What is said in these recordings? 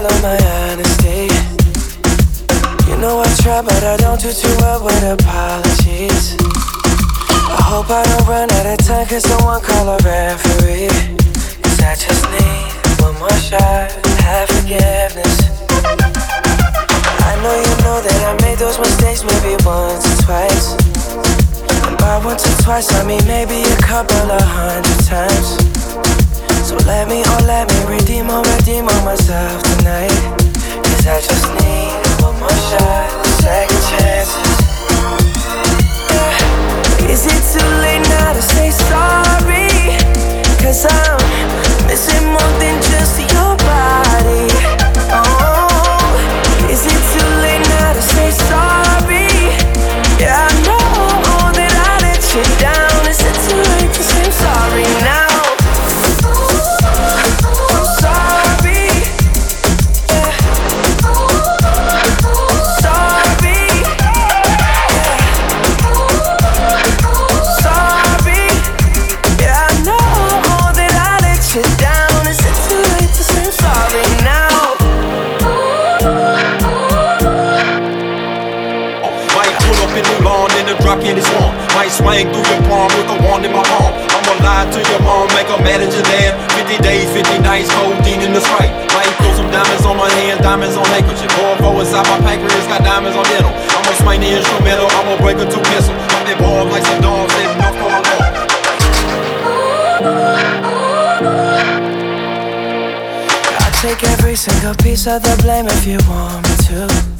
follow my honesty. You know I try, but I don't do too well with apologies. I hope I don't run out of time, cause someone call a referee. Cause I just need one more shot, have forgiveness. I know you know that I made those mistakes maybe once or twice. And by once or twice, I mean maybe a couple of hundred times. So let me, oh let me redeem or redeem on myself tonight. Cause I just need in his swamp. Might swing through your palm with a wand in my palm. I'ma lie to your mom, make her mad at your dad. 50 days, 50 nights, codeine in the sprite. Might throw some diamonds on my hand, diamonds on handkerchief. Four four inside my pancreas, got diamonds on dental. I'ma swing the instrumental, I'ma break a two pistol. Pop that ball like some dogs in North Carolina. I'll take every single piece of the blame if you want me to.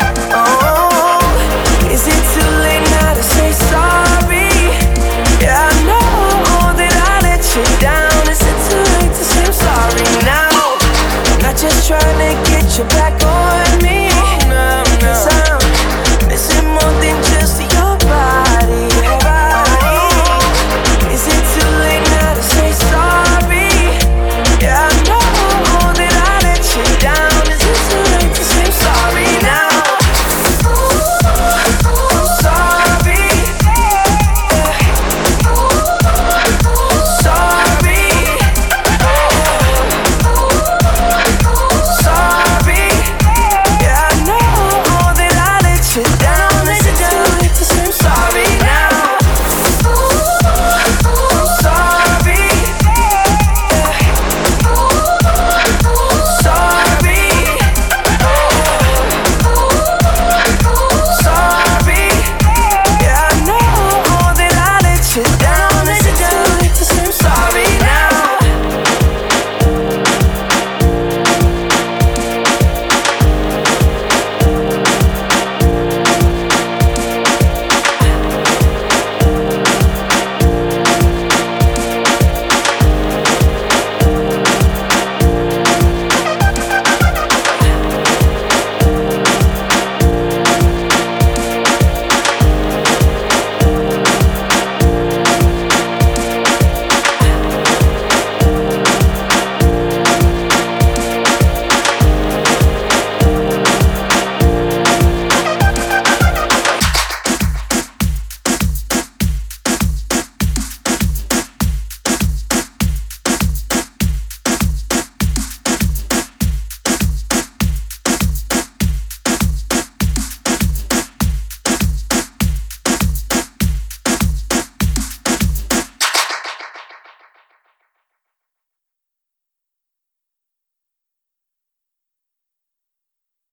trying to get you back on me. No, no.